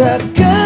takkan